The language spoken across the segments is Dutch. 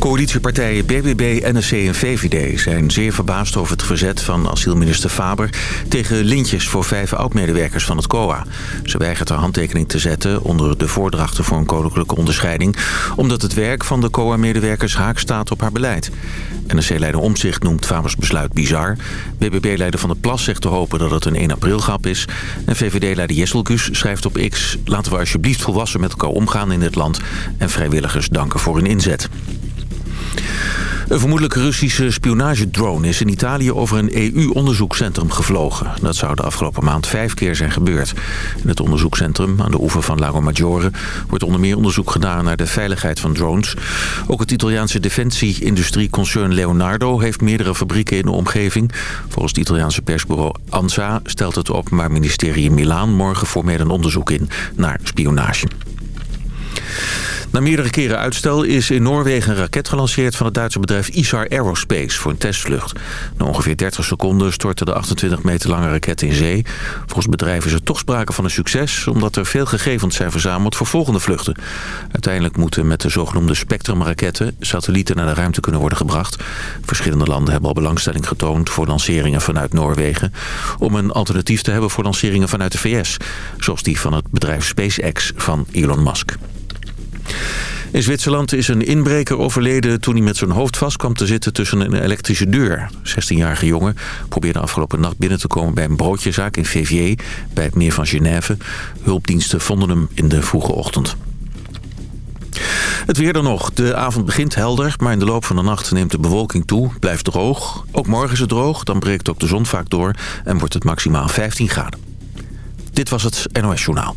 Coalitiepartijen BBB, NSC en VVD zijn zeer verbaasd over het verzet van asielminister Faber... tegen lintjes voor vijf oud-medewerkers van het COA. Ze weigert haar handtekening te zetten onder de voordrachten voor een koninklijke onderscheiding... omdat het werk van de COA-medewerkers haak staat op haar beleid. NSC-leider Omzicht noemt Fabers besluit bizar. BBB-leider Van der Plas zegt te hopen dat het een 1 april grap is. En VVD-leider Jesselkus schrijft op X... laten we alsjeblieft volwassen met elkaar omgaan in dit land... en vrijwilligers danken voor hun inzet. Een vermoedelijk Russische spionagedrone is in Italië over een EU-onderzoekscentrum gevlogen. Dat zou de afgelopen maand vijf keer zijn gebeurd. In het onderzoekscentrum aan de oever van Lago Maggiore wordt onder meer onderzoek gedaan naar de veiligheid van drones. Ook het Italiaanse defensie-industrieconcern Leonardo heeft meerdere fabrieken in de omgeving. Volgens het Italiaanse persbureau ANSA stelt het Openbaar Ministerie in Milaan morgen formeel een onderzoek in naar spionage. Na meerdere keren uitstel is in Noorwegen een raket gelanceerd van het Duitse bedrijf Isar Aerospace voor een testvlucht. Na ongeveer 30 seconden stortte de 28 meter lange raket in zee. Volgens bedrijf is er toch sprake van een succes, omdat er veel gegevens zijn verzameld voor volgende vluchten. Uiteindelijk moeten met de zogenoemde Spectrum-raketten satellieten naar de ruimte kunnen worden gebracht. Verschillende landen hebben al belangstelling getoond voor lanceringen vanuit Noorwegen, om een alternatief te hebben voor lanceringen vanuit de VS, zoals die van het bedrijf SpaceX van Elon Musk. In Zwitserland is een inbreker overleden toen hij met zijn hoofd vast kwam te zitten tussen een elektrische deur. 16-jarige jongen probeerde afgelopen nacht binnen te komen bij een broodjezaak in Viviers bij het meer van Genève. Hulpdiensten vonden hem in de vroege ochtend. Het weer dan nog. De avond begint helder, maar in de loop van de nacht neemt de bewolking toe. Blijft droog. Ook morgen is het droog, dan breekt ook de zon vaak door en wordt het maximaal 15 graden. Dit was het NOS Journaal.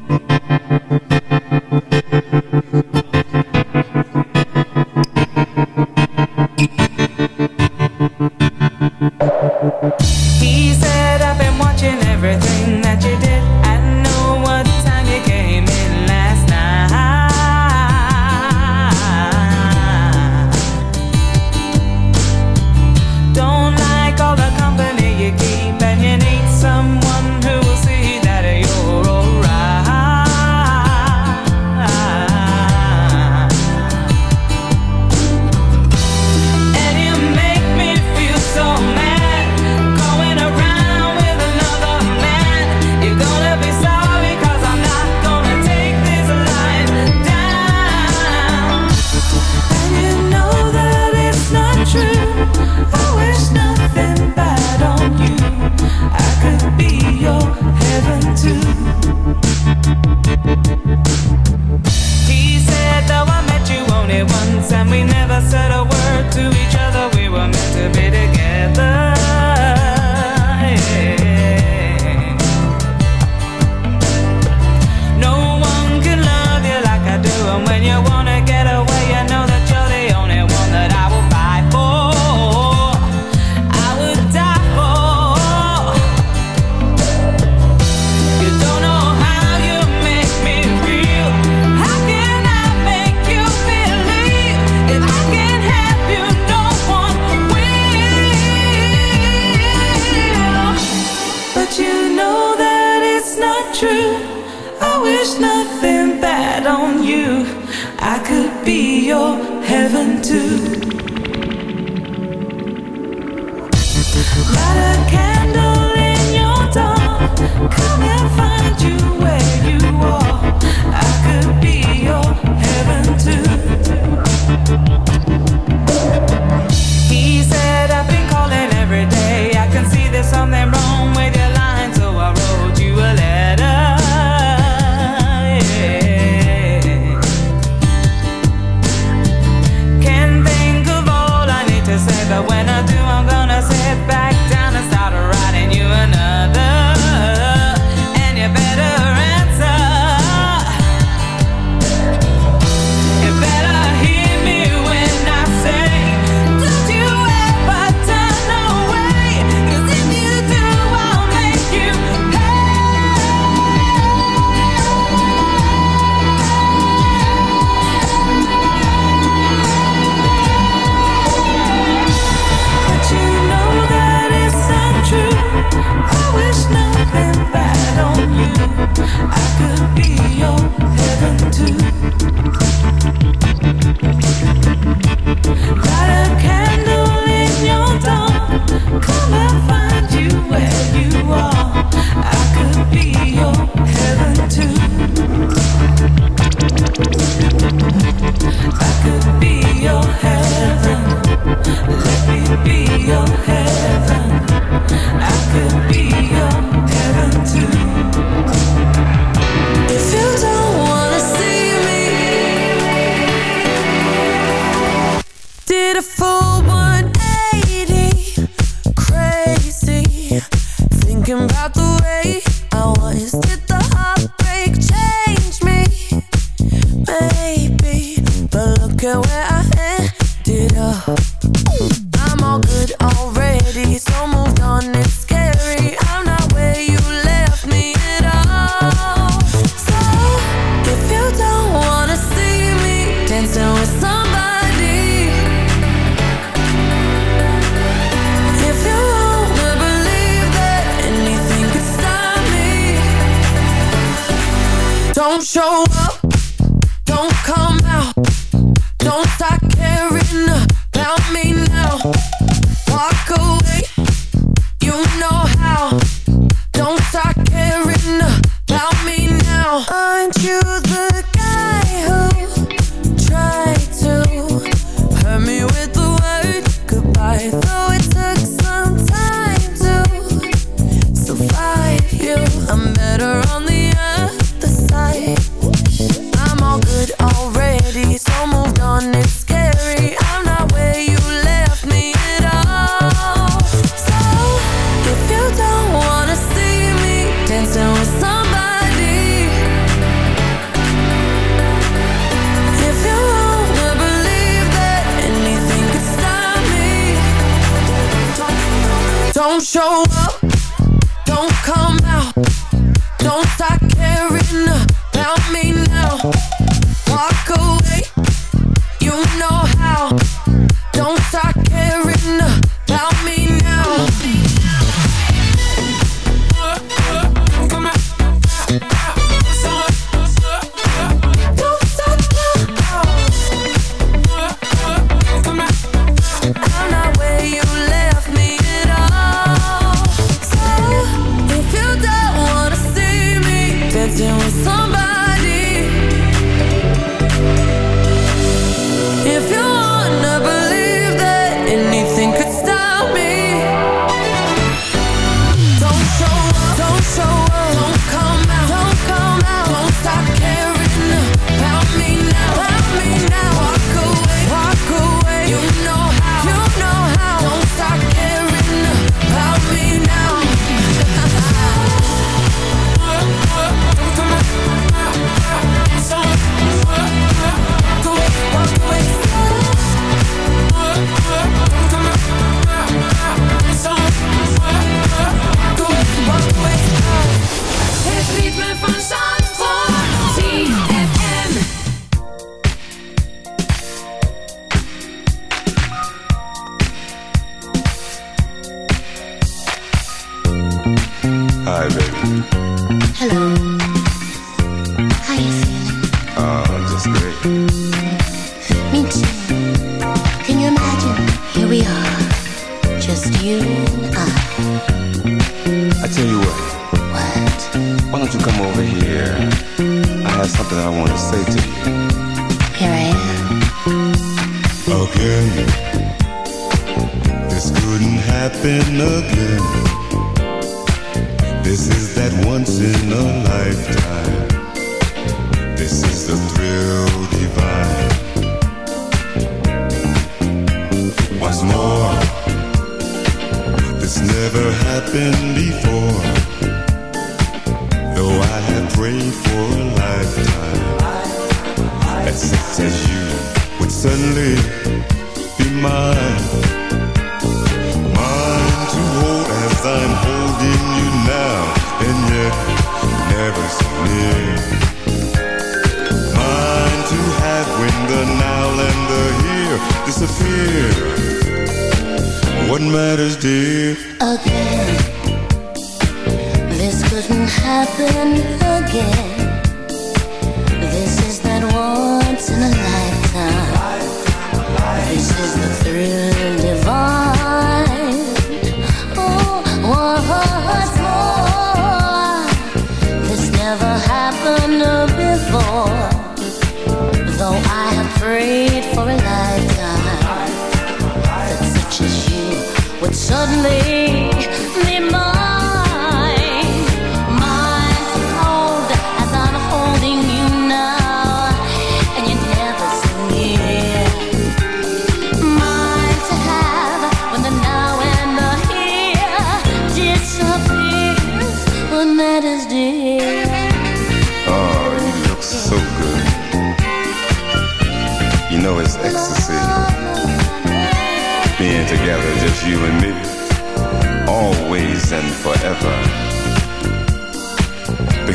prayed for a life.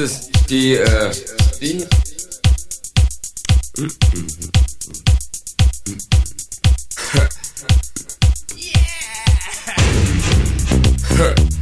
es die, äh, die. yeah!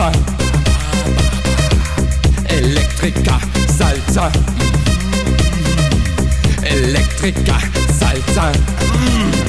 Salsa. Electrica salsa. Electrica salsa. Electrica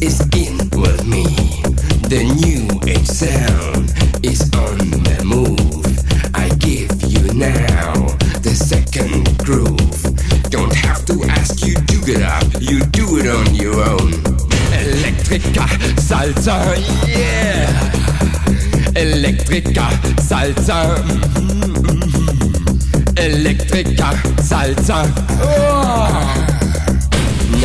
Is in with me. The new age sound is on the move. I give you now the second groove. Don't have to ask you to get up, you do it on your own. Electrica salsa, yeah. Electrica salsa. Mm-hmm. Electrica salsa. Oh.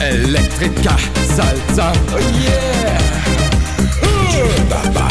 Electrica Salsa. Oh yeah! Oh, Baba.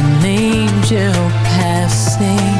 an angel passing.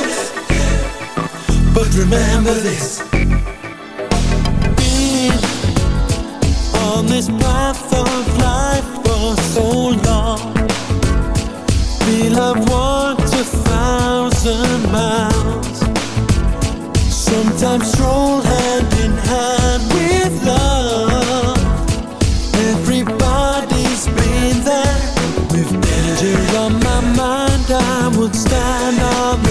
but remember this. Being on this path of life for so long, feel I've walked a thousand miles. Sometimes stroll hand in hand with love. Everybody's been there with danger on my mind. I would stand so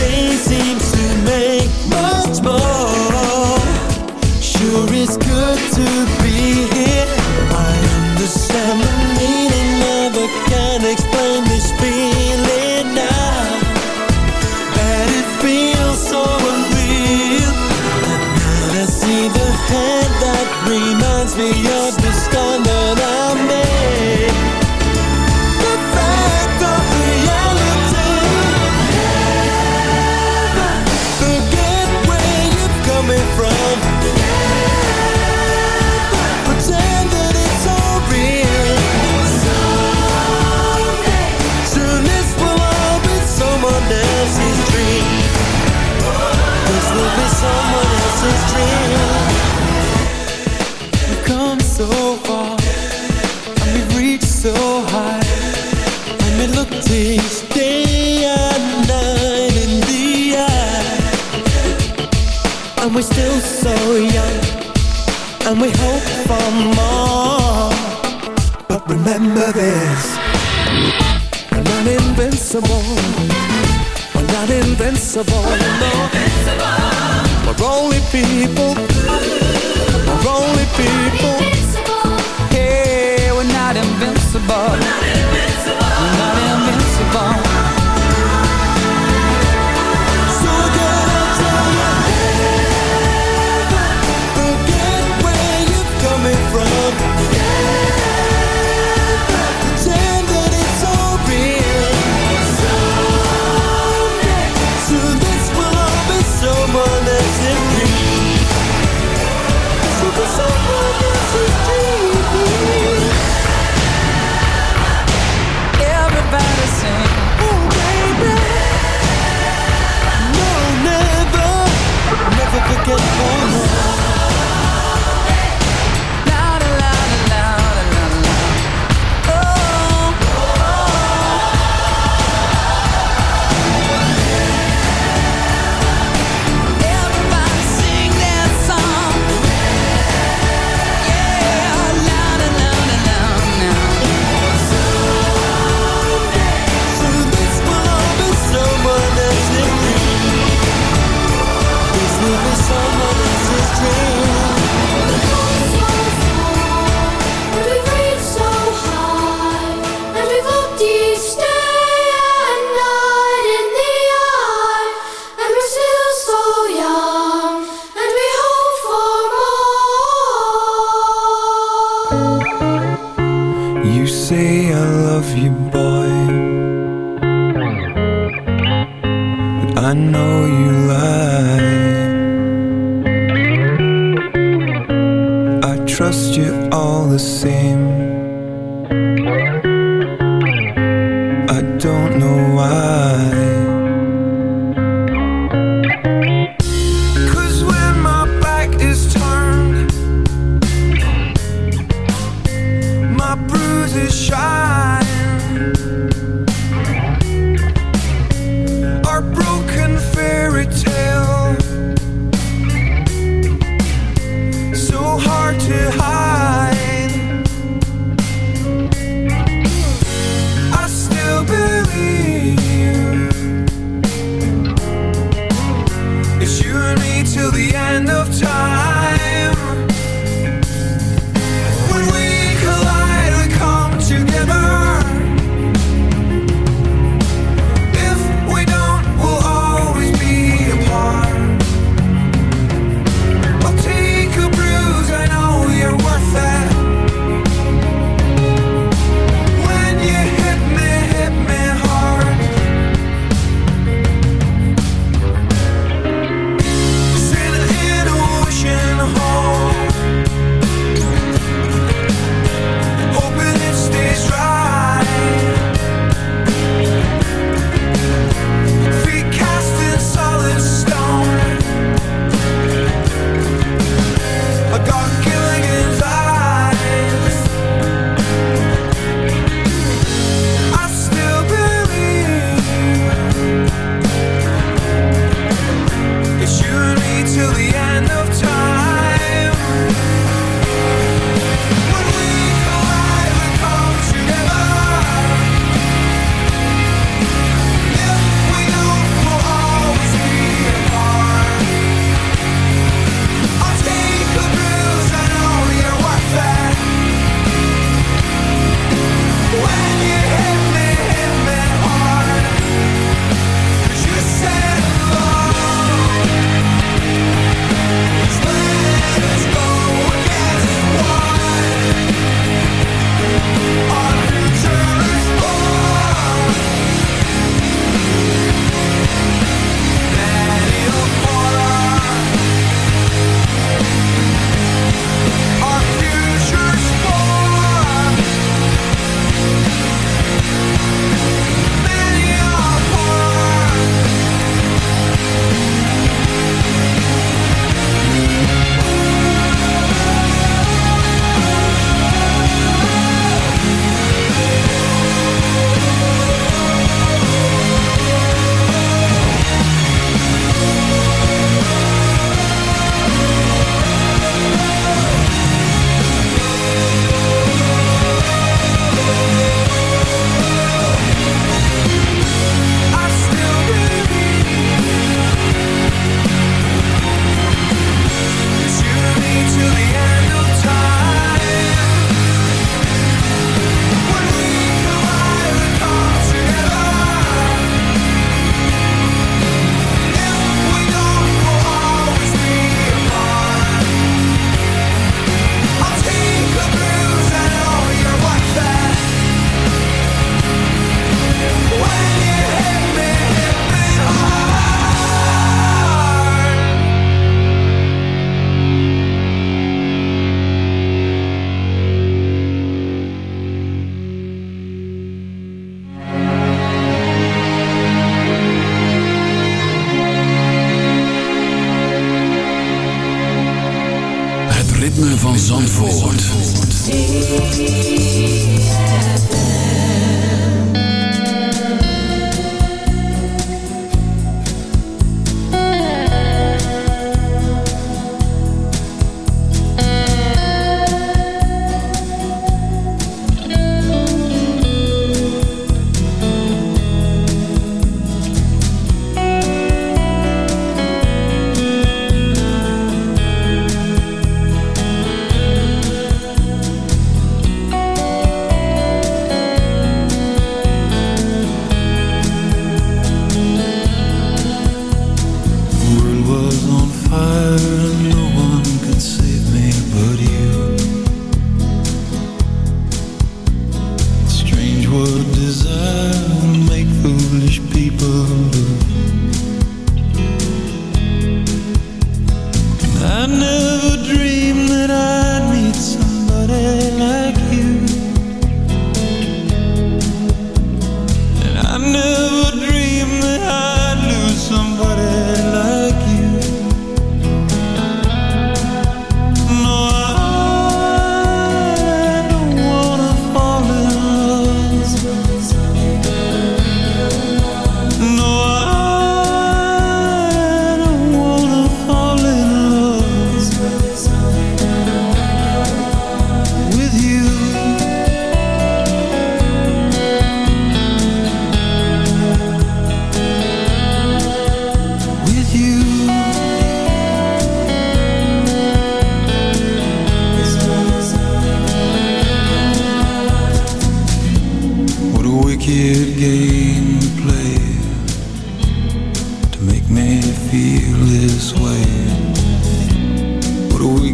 invincible, no We're only people. We're only people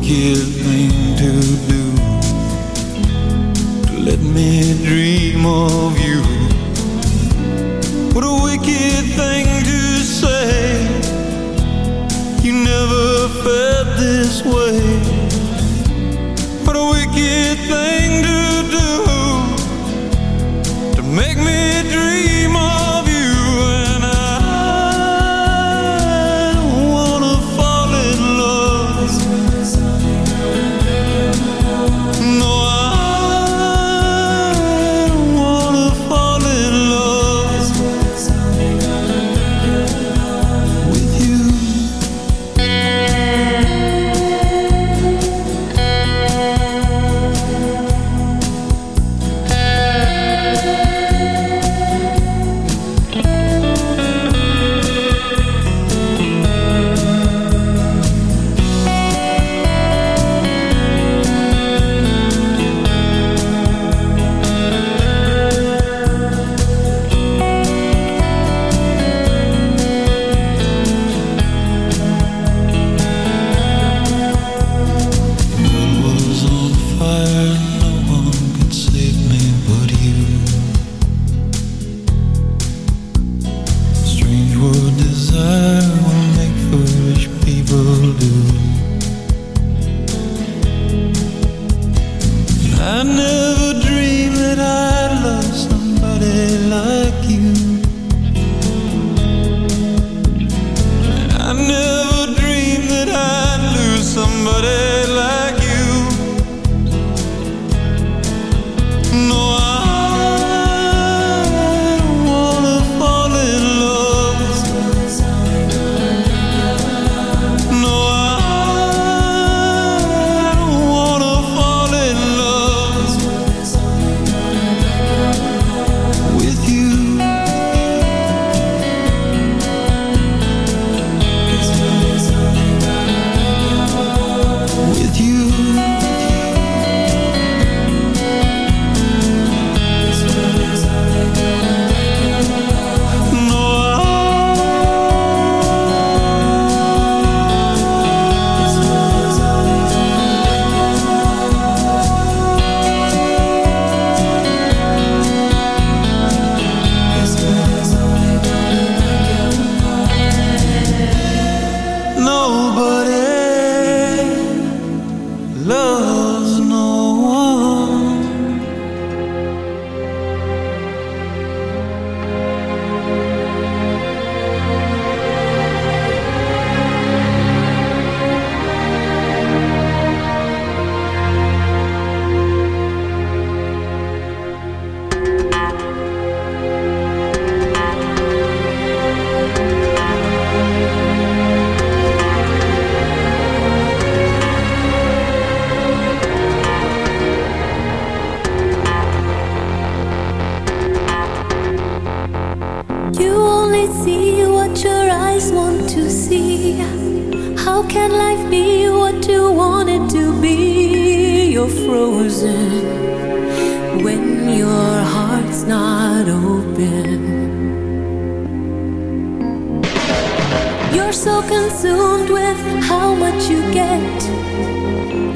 wicked thing to do. To let me dream of you. What a wicked thing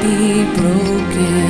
Be broken.